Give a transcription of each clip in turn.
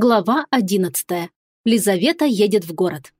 Глава одиннадцатая. Лизавета едет в город.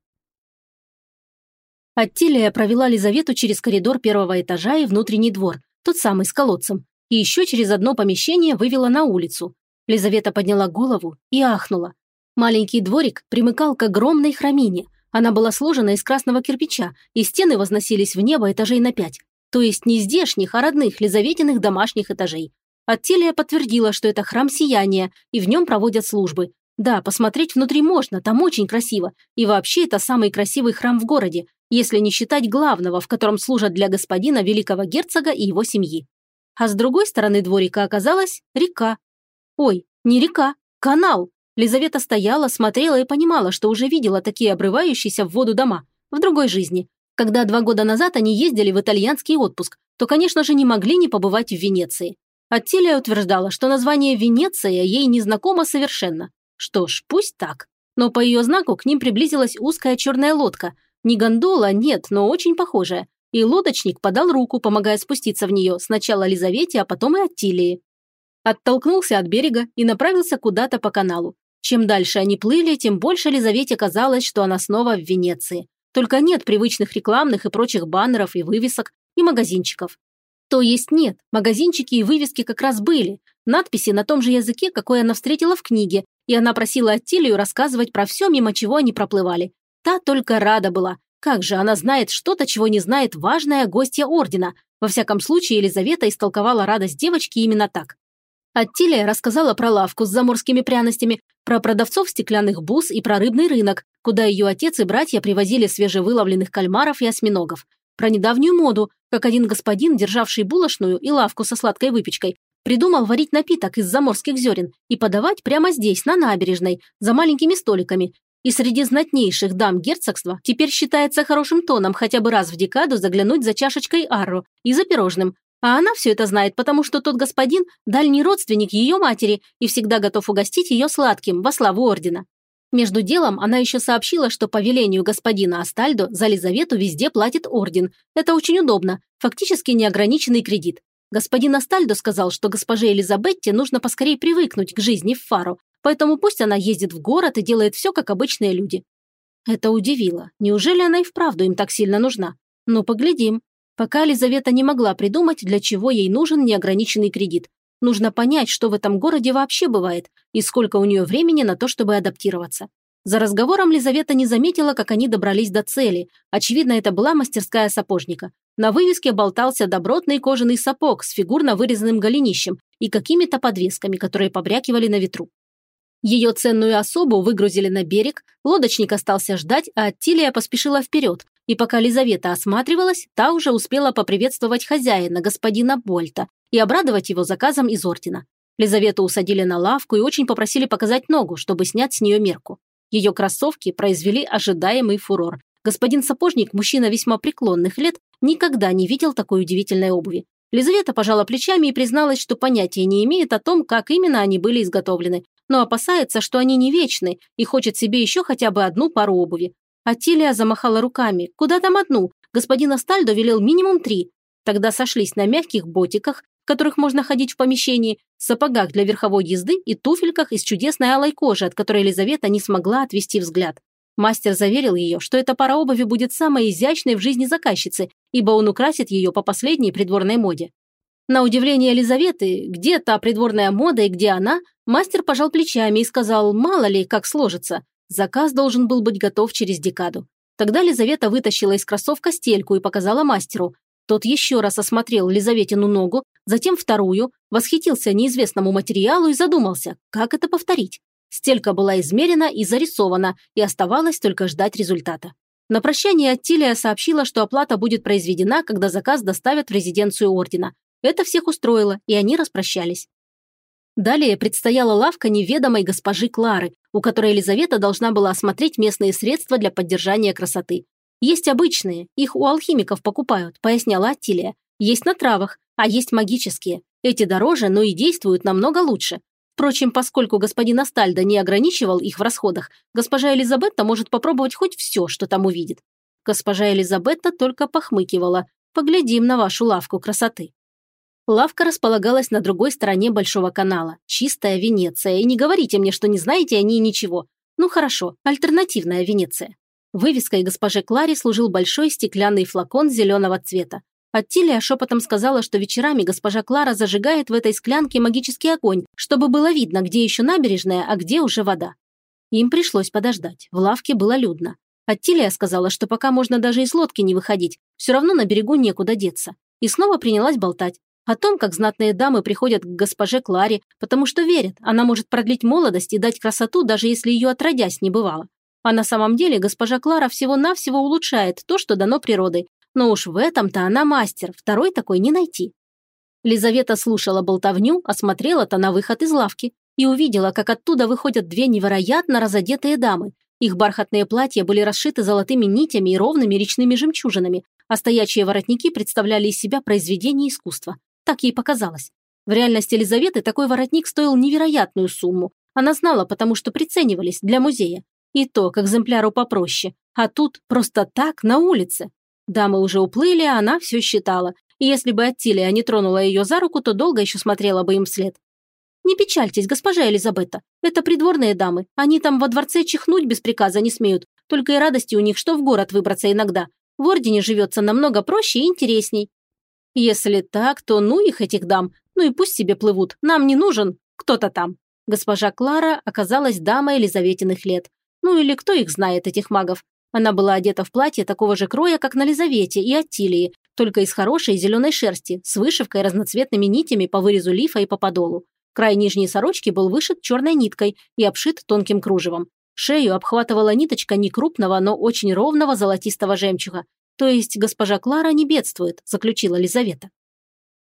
Аттилия провела Лизавету через коридор первого этажа и внутренний двор, тот самый с колодцем, и еще через одно помещение вывела на улицу. Лизавета подняла голову и ахнула. Маленький дворик примыкал к огромной храмине. Она была сложена из красного кирпича, и стены возносились в небо этажей на пять. То есть не здешних, а родных Лизаветиных домашних этажей. Аттилия подтвердила, что это храм сияния, и в нем проводят службы, да, посмотреть внутри можно, там очень красиво. И вообще это самый красивый храм в городе, если не считать главного, в котором служат для господина великого герцога и его семьи. А с другой стороны дворика оказалась река. Ой, не река, канал. Лизавета стояла, смотрела и понимала, что уже видела такие обрывающиеся в воду дома. В другой жизни. Когда два года назад они ездили в итальянский отпуск, то, конечно же, не могли не побывать в Венеции. Аттилия утверждала, что название Венеция ей не знакомо совершенно. Что ж, пусть так. Но по ее знаку к ним приблизилась узкая черная лодка. Не гондола, нет, но очень похожая. И лодочник подал руку, помогая спуститься в нее, сначала Лизавете, а потом и Аттилии. Оттолкнулся от берега и направился куда-то по каналу. Чем дальше они плыли, тем больше Лизавете казалось, что она снова в Венеции. Только нет привычных рекламных и прочих баннеров и вывесок, и магазинчиков. То есть нет, магазинчики и вывески как раз были, надписи на том же языке, какой она встретила в книге, и она просила Аттилию рассказывать про все, мимо чего они проплывали. Та только рада была. Как же она знает что-то, чего не знает важная гостья Ордена? Во всяком случае, Елизавета истолковала радость девочки именно так. Аттилия рассказала про лавку с заморскими пряностями, про продавцов стеклянных бус и про рыбный рынок, куда ее отец и братья привозили свежевыловленных кальмаров и осьминогов. Про недавнюю моду, как один господин, державший булочную и лавку со сладкой выпечкой, Придумал варить напиток из заморских зерен и подавать прямо здесь, на набережной, за маленькими столиками. И среди знатнейших дам герцогства теперь считается хорошим тоном хотя бы раз в декаду заглянуть за чашечкой арро и за пирожным. А она все это знает, потому что тот господин – дальний родственник ее матери и всегда готов угостить ее сладким во славу ордена. Между делом она еще сообщила, что по велению господина Астальдо за Лизавету везде платит орден. Это очень удобно, фактически неограниченный кредит. Господин Астальдо сказал, что госпоже Элизабетте нужно поскорее привыкнуть к жизни в Фару, поэтому пусть она ездит в город и делает все, как обычные люди. Это удивило. Неужели она и вправду им так сильно нужна? Ну, поглядим. Пока Елизавета не могла придумать, для чего ей нужен неограниченный кредит. Нужно понять, что в этом городе вообще бывает, и сколько у нее времени на то, чтобы адаптироваться. За разговором Лизавета не заметила, как они добрались до цели. Очевидно, это была мастерская сапожника. На вывеске болтался добротный кожаный сапог с фигурно вырезанным голенищем и какими-то подвесками, которые побрякивали на ветру. Ее ценную особу выгрузили на берег, лодочник остался ждать, а Тилия поспешила вперед, и пока Лизавета осматривалась, та уже успела поприветствовать хозяина, господина Больта, и обрадовать его заказом из ордена. Лизавету усадили на лавку и очень попросили показать ногу, чтобы снять с нее мерку. Ее кроссовки произвели ожидаемый фурор. Господин сапожник, мужчина весьма преклонных лет, никогда не видел такой удивительной обуви. Лизавета пожала плечами и призналась, что понятия не имеет о том, как именно они были изготовлены, но опасается, что они не вечны и хочет себе еще хотя бы одну пару обуви. Атилия замахала руками. Куда там одну? Господин Астальдо велел минимум три. Тогда сошлись на мягких ботиках, которых можно ходить в помещении, сапогах для верховой езды и туфельках из чудесной алой кожи, от которой Елизавета не смогла отвести взгляд. Мастер заверил ее, что эта пара обуви будет самой изящной в жизни заказчицы, ибо он украсит ее по последней придворной моде. На удивление Елизаветы, где та придворная мода и где она, мастер пожал плечами и сказал, мало ли, как сложится. Заказ должен был быть готов через декаду. Тогда Лизавета вытащила из кроссовка стельку и показала мастеру. Тот еще раз осмотрел Лизаветину ногу, затем вторую, восхитился неизвестному материалу и задумался, как это повторить. Стелька была измерена и зарисована, и оставалось только ждать результата. На прощание Аттилия сообщила, что оплата будет произведена, когда заказ доставят в резиденцию ордена. Это всех устроило, и они распрощались. Далее предстояла лавка неведомой госпожи Клары, у которой Елизавета должна была осмотреть местные средства для поддержания красоты. Есть обычные, их у алхимиков покупают, поясняла Аттилия. Есть на травах, а есть магические. Эти дороже, но и действуют намного лучше. Впрочем, поскольку господин Астальдо не ограничивал их в расходах, госпожа Элизабетта может попробовать хоть все, что там увидит. Госпожа Элизабетта только похмыкивала. «Поглядим на вашу лавку красоты». Лавка располагалась на другой стороне Большого канала. Чистая Венеция. И не говорите мне, что не знаете о ней ничего. Ну хорошо, альтернативная Венеция. Вывеской госпоже Кларе служил большой стеклянный флакон зеленого цвета. Аттилия шепотом сказала, что вечерами госпожа Клара зажигает в этой склянке магический огонь, чтобы было видно, где еще набережная, а где уже вода. Им пришлось подождать. В лавке было людно. Аттилия сказала, что пока можно даже из лодки не выходить, все равно на берегу некуда деться. И снова принялась болтать. О том, как знатные дамы приходят к госпоже Кларе, потому что верят, она может продлить молодость и дать красоту, даже если ее отродясь не бывало. А на самом деле госпожа Клара всего-навсего улучшает то, что дано природой. Но уж в этом-то она мастер, второй такой не найти. Лизавета слушала болтовню, осмотрела-то на выход из лавки и увидела, как оттуда выходят две невероятно разодетые дамы, их бархатные платья были расшиты золотыми нитями и ровными речными жемчужинами, а стоячие воротники представляли из себя произведение искусства. Так ей показалось. В реальности Елизаветы такой воротник стоил невероятную сумму. Она знала, потому что приценивались для музея. И то к экземпляру попроще. А тут просто так, на улице. Дамы уже уплыли, а она все считала. И если бы Аттилия не тронула ее за руку, то долго еще смотрела бы им вслед. «Не печальтесь, госпожа Елизабета. Это придворные дамы. Они там во дворце чихнуть без приказа не смеют. Только и радости у них, что в город выбраться иногда. В Ордене живется намного проще и интересней». «Если так, то ну их этих дам. Ну и пусть себе плывут. Нам не нужен кто-то там». Госпожа Клара оказалась дамой Елизаветиных лет. Ну или кто их знает, этих магов. Она была одета в платье такого же кроя, как на Лизавете и Аттилии, только из хорошей зеленой шерсти, с вышивкой разноцветными нитями по вырезу лифа и по подолу. Край нижней сорочки был вышит черной ниткой и обшит тонким кружевом. Шею обхватывала ниточка не крупного, но очень ровного золотистого жемчуга. То есть госпожа Клара не бедствует, заключила Лизавета.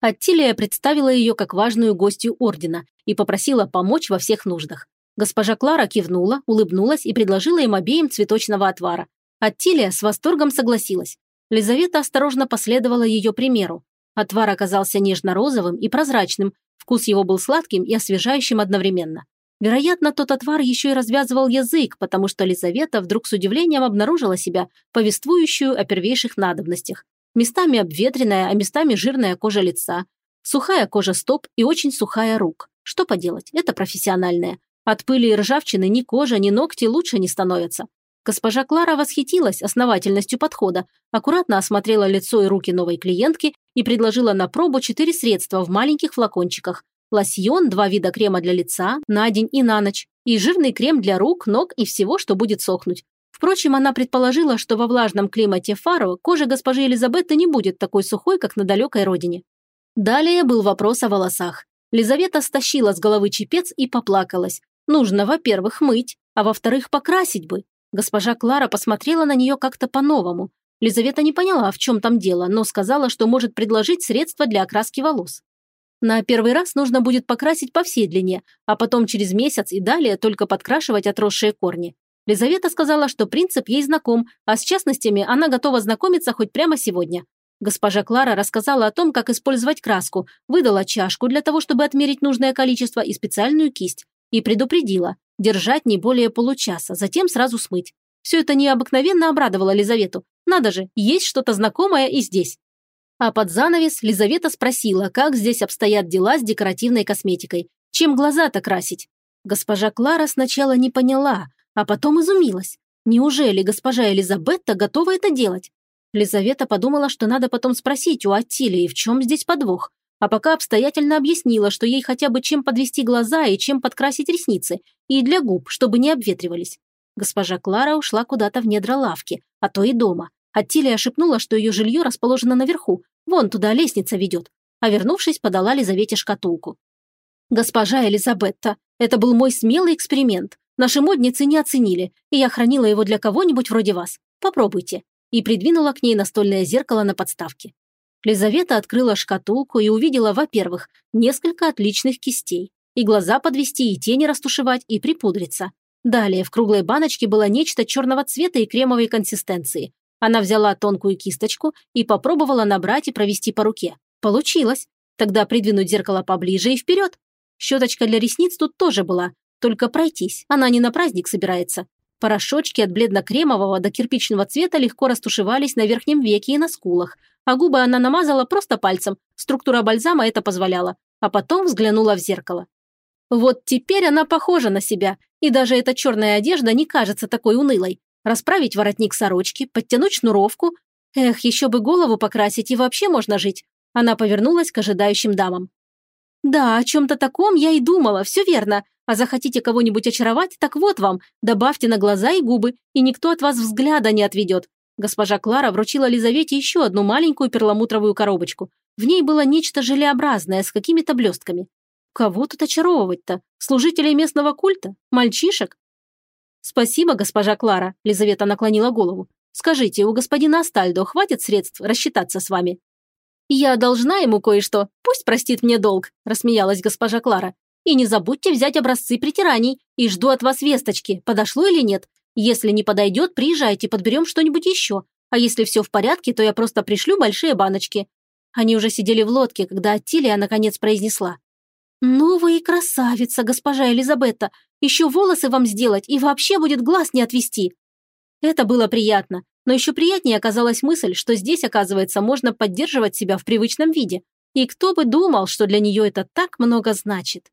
Аттилия представила ее как важную гостью ордена и попросила помочь во всех нуждах. Госпожа Клара кивнула, улыбнулась и предложила им обеим цветочного отвара. Аттилия с восторгом согласилась. Лизавета осторожно последовала ее примеру. Отвар оказался нежно-розовым и прозрачным, Вкус его был сладким и освежающим одновременно. Вероятно, тот отвар еще и развязывал язык, потому что Лизавета вдруг с удивлением обнаружила себя, повествующую о первейших надобностях. Местами обветренная, а местами жирная кожа лица, сухая кожа стоп и очень сухая рук. Что поделать, это профессиональное. От пыли и ржавчины ни кожа, ни ногти лучше не становятся. Госпожа Клара восхитилась основательностью подхода, аккуратно осмотрела лицо и руки новой клиентки и предложила на пробу четыре средства в маленьких флакончиках. Лосьон, два вида крема для лица, на день и на ночь, и жирный крем для рук, ног и всего, что будет сохнуть. Впрочем, она предположила, что во влажном климате Фаро кожа госпожи Елизабетты не будет такой сухой, как на далекой родине. Далее был вопрос о волосах. Лизавета стащила с головы чепец и поплакалась. Нужно, во-первых, мыть, а во-вторых, покрасить бы. Госпожа Клара посмотрела на нее как-то по-новому. Лизавета не поняла, в чем там дело, но сказала, что может предложить средства для окраски волос. На первый раз нужно будет покрасить по всей длине, а потом через месяц и далее только подкрашивать отросшие корни. Лизавета сказала, что принцип ей знаком, а с частностями она готова знакомиться хоть прямо сегодня. Госпожа Клара рассказала о том, как использовать краску, выдала чашку для того, чтобы отмерить нужное количество и специальную кисть, и предупредила, держать не более получаса, затем сразу смыть. Все это необыкновенно обрадовало Лизавету. Надо же, есть что-то знакомое и здесь. А под занавес Лизавета спросила, как здесь обстоят дела с декоративной косметикой. Чем глаза-то красить? Госпожа Клара сначала не поняла, а потом изумилась. Неужели госпожа Элизабетта готова это делать? Лизавета подумала, что надо потом спросить у Аттилии, в чем здесь подвох а пока обстоятельно объяснила, что ей хотя бы чем подвести глаза и чем подкрасить ресницы, и для губ, чтобы не обветривались. Госпожа Клара ушла куда-то в недра лавки, а то и дома. Аттилия шепнула, что ее жилье расположено наверху, вон туда лестница ведет, а вернувшись, подала Лизавете шкатулку. «Госпожа Элизабетта, это был мой смелый эксперимент. Наши модницы не оценили, и я хранила его для кого-нибудь вроде вас. Попробуйте». И придвинула к ней настольное зеркало на подставке. Лизавета открыла шкатулку и увидела, во-первых, несколько отличных кистей. И глаза подвести, и тени растушевать, и припудриться. Далее в круглой баночке было нечто черного цвета и кремовой консистенции. Она взяла тонкую кисточку и попробовала набрать и провести по руке. Получилось. Тогда придвинуть зеркало поближе и вперед. Щеточка для ресниц тут тоже была. Только пройтись, она не на праздник собирается. Порошочки от бледно-кремового до кирпичного цвета легко растушевались на верхнем веке и на скулах, а губы она намазала просто пальцем, структура бальзама это позволяла, а потом взглянула в зеркало. Вот теперь она похожа на себя, и даже эта черная одежда не кажется такой унылой. Расправить воротник сорочки, подтянуть шнуровку. Эх, еще бы голову покрасить, и вообще можно жить. Она повернулась к ожидающим дамам. «Да, о чем-то таком я и думала, все верно. А захотите кого-нибудь очаровать, так вот вам, добавьте на глаза и губы, и никто от вас взгляда не отведет. Госпожа Клара вручила Лизавете еще одну маленькую перламутровую коробочку. В ней было нечто желеобразное с какими-то блестками. Кого тут очаровывать-то? Служителей местного культа? Мальчишек? Спасибо, госпожа Клара, Лизавета наклонила голову. Скажите, у господина Астальдо хватит средств рассчитаться с вами? Я должна ему кое-что, пусть простит мне долг, рассмеялась госпожа Клара. И не забудьте взять образцы притираний. И жду от вас весточки, подошло или нет. Если не подойдет, приезжайте, подберем что-нибудь еще. А если все в порядке, то я просто пришлю большие баночки». Они уже сидели в лодке, когда Аттилия наконец произнесла. «Ну вы и красавица, госпожа Элизабетта. Еще волосы вам сделать, и вообще будет глаз не отвести». Это было приятно, но еще приятнее оказалась мысль, что здесь, оказывается, можно поддерживать себя в привычном виде. И кто бы думал, что для нее это так много значит.